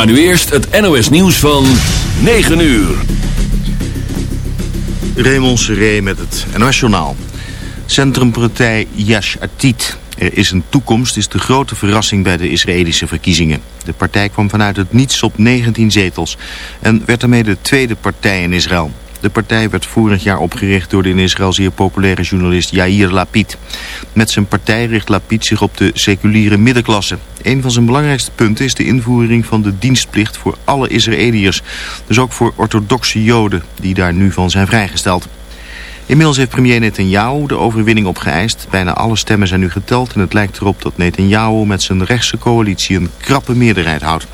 Maar nu eerst het NOS nieuws van 9 uur. Raymond Seré met het NOS journaal. Centrumpartij Yash Atit. Er is een toekomst is de grote verrassing bij de Israëlische verkiezingen. De partij kwam vanuit het niets op 19 zetels en werd daarmee de tweede partij in Israël. De partij werd vorig jaar opgericht door de in Israël zeer populaire journalist Yair Lapid. Met zijn partij richt Lapid zich op de seculiere middenklasse. Een van zijn belangrijkste punten is de invoering van de dienstplicht voor alle Israëliërs. Dus ook voor orthodoxe joden die daar nu van zijn vrijgesteld. Inmiddels heeft premier Netanyahu de overwinning opgeëist. Bijna alle stemmen zijn nu geteld en het lijkt erop dat Netanyahu met zijn rechtse coalitie een krappe meerderheid houdt.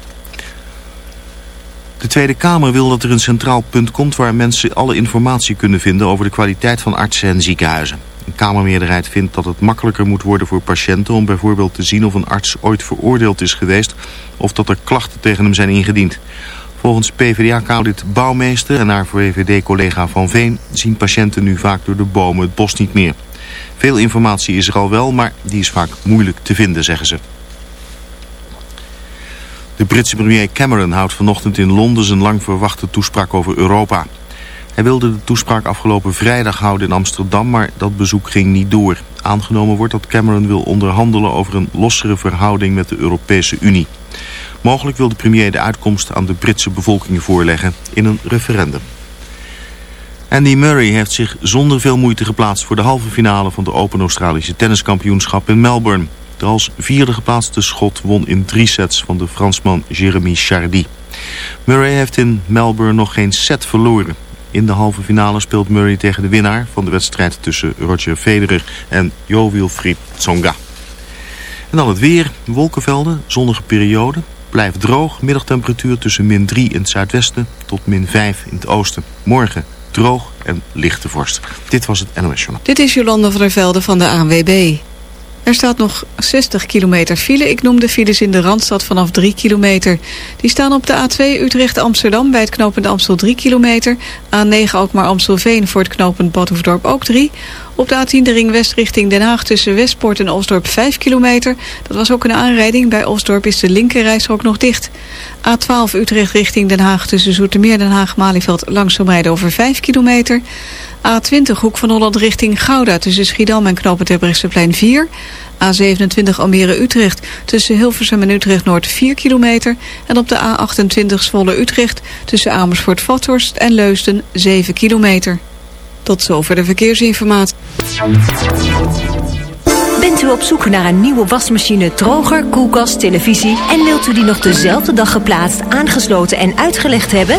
De Tweede Kamer wil dat er een centraal punt komt waar mensen alle informatie kunnen vinden over de kwaliteit van artsen en ziekenhuizen. Een Kamermeerderheid vindt dat het makkelijker moet worden voor patiënten om bijvoorbeeld te zien of een arts ooit veroordeeld is geweest of dat er klachten tegen hem zijn ingediend. Volgens PvdA-kamerlid Bouwmeester en haar VVD-collega Van Veen zien patiënten nu vaak door de bomen het bos niet meer. Veel informatie is er al wel, maar die is vaak moeilijk te vinden, zeggen ze. De Britse premier Cameron houdt vanochtend in Londen zijn lang verwachte toespraak over Europa. Hij wilde de toespraak afgelopen vrijdag houden in Amsterdam, maar dat bezoek ging niet door. Aangenomen wordt dat Cameron wil onderhandelen over een lossere verhouding met de Europese Unie. Mogelijk wil de premier de uitkomst aan de Britse bevolking voorleggen in een referendum. Andy Murray heeft zich zonder veel moeite geplaatst voor de halve finale van de Open Australische Tenniskampioenschap in Melbourne. De als vierde geplaatste schot won in drie sets van de Fransman Jeremy Chardy. Murray heeft in Melbourne nog geen set verloren. In de halve finale speelt Murray tegen de winnaar van de wedstrijd tussen Roger Federer en Jo Wilfried Tsonga. En dan het weer, wolkenvelden, zonnige periode, blijft droog, middagtemperatuur tussen min 3 in het zuidwesten tot min 5 in het oosten. Morgen droog en lichte vorst. Dit was het NOS Journal. Dit is Jolanda van der Velde van de ANWB. Er staat nog 60 kilometer file. Ik noem de files in de Randstad vanaf 3 kilometer. Die staan op de A2 Utrecht-Amsterdam bij het knooppunt Amstel 3 kilometer. A9 Alkmaar-Amstelveen voor het knooppunt Badhoefdorp ook 3. Op de A10 de ring west richting Den Haag tussen Westpoort en Osdorp 5 kilometer. Dat was ook een aanrijding. Bij Osdorp is de linkerrijstrook nog dicht. A12 Utrecht richting Den Haag tussen Zoetermeer Den Haag-Malieveld langzaam rijden over 5 kilometer. A20 Hoek van Holland richting Gouda tussen Schiedam en Knopen Terbrechtseplein 4. A27 Almere-Utrecht tussen Hilversum en Utrecht-Noord 4 kilometer. En op de A28 Zwolle-Utrecht tussen Amersfoort-Vathorst en Leusden 7 kilometer. Tot zover de verkeersinformatie. Bent u op zoek naar een nieuwe wasmachine, droger, koelkast, televisie... en wilt u die nog dezelfde dag geplaatst, aangesloten en uitgelegd hebben?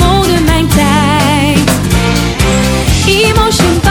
ocean.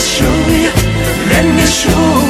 show you, let me show you.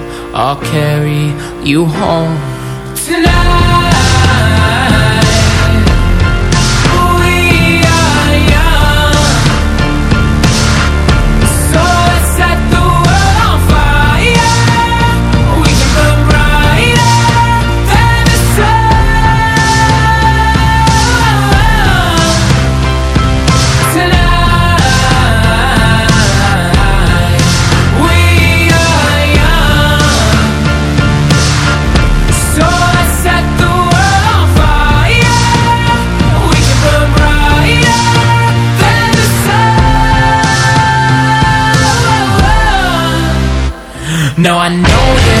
I'll carry you home. No, I know that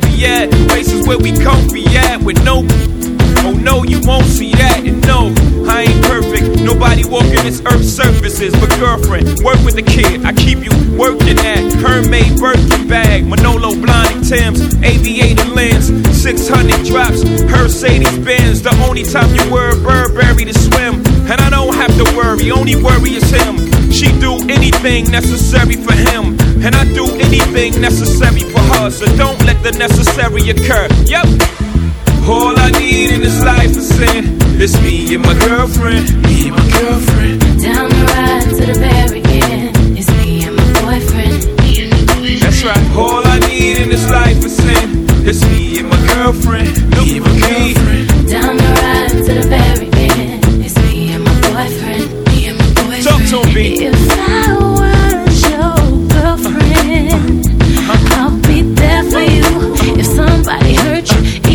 at places where we comfy at with no. Oh no, you won't see that. And no, I ain't perfect. Nobody walking this earth's surfaces. But girlfriend, work with the kid. I keep you working at Hermès Birkin bag, Manolo Blahnik Tim's, aviator lens, 600 drops, Mercedes Benz. The only time you wear Burberry to swim. And I don't have to worry, only worry is him. She do anything necessary for him. And I do anything necessary for her. So don't let the necessary occur. Yep. All I need in this life is sin. It's me and my girlfriend. Me and my girlfriend. Down the ride to the very end. It's me and my boyfriend. Me and my boyfriend. That's right. All I need in this life is sin. It's me and my girlfriend. Me and my girlfriend. Down the ride to the very end. It's me and my boyfriend. Me and my boyfriend. Talk to him,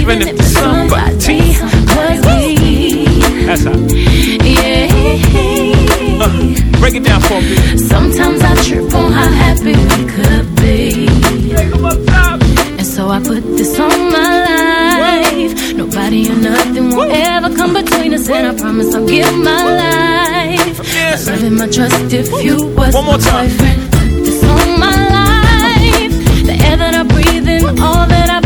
even, if somebody hurt me. That's how. Yeah. Break it down for me. Sometimes I trip on how happy we could be. And so I put this on my life. Nobody or nothing will ever come between us. And I promise I'll give my life. My love and my trust if you was One more my time. boyfriend. Put this on my life. The air that I breathe in, all that I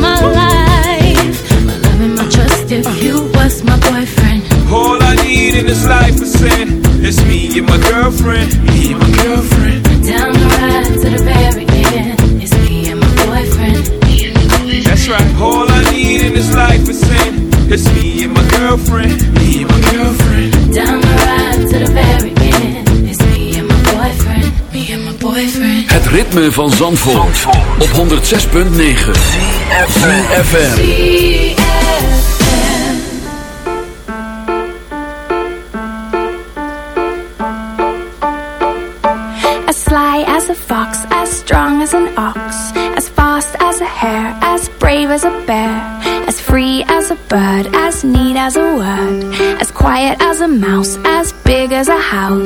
my life. My love and my trust if you was my boyfriend. All I need in this life is sin. It's me and my girlfriend. Me and my girlfriend. Down the ride to the very end. It's me and my boyfriend. Me and my boyfriend. That's right. All I need in this life is sin. It's me and my girlfriend. Me ritme van Zandvoort, Zandvoort. op 106.9 CFFM As sly as a fox, as strong as an ox As fast as a hare, as brave as a bear As free as a bird, as neat as a word As quiet as a mouse, as big as a house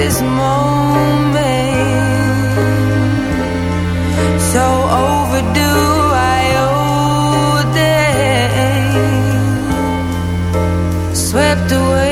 this moment so overdue. I owe swept away.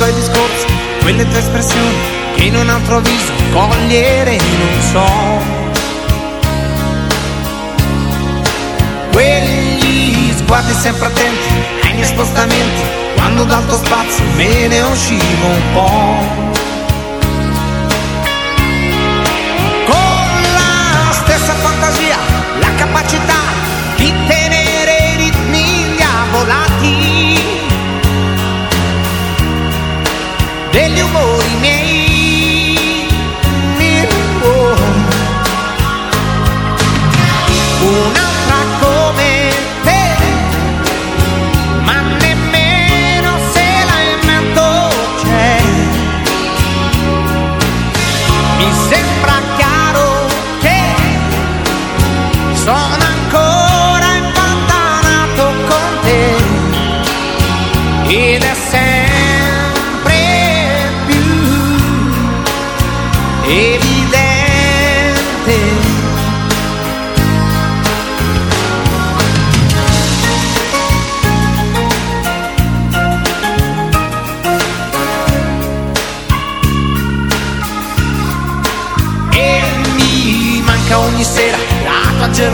tuoi discorsi, quelle tue espressioni che in un altro viso cogliere non so. Quegli sguardi sempre attenti ai miei spostamenti, quando dal tuo spazio me ne uscivo un po'. Con la stessa fantasia, la capacità movimiento.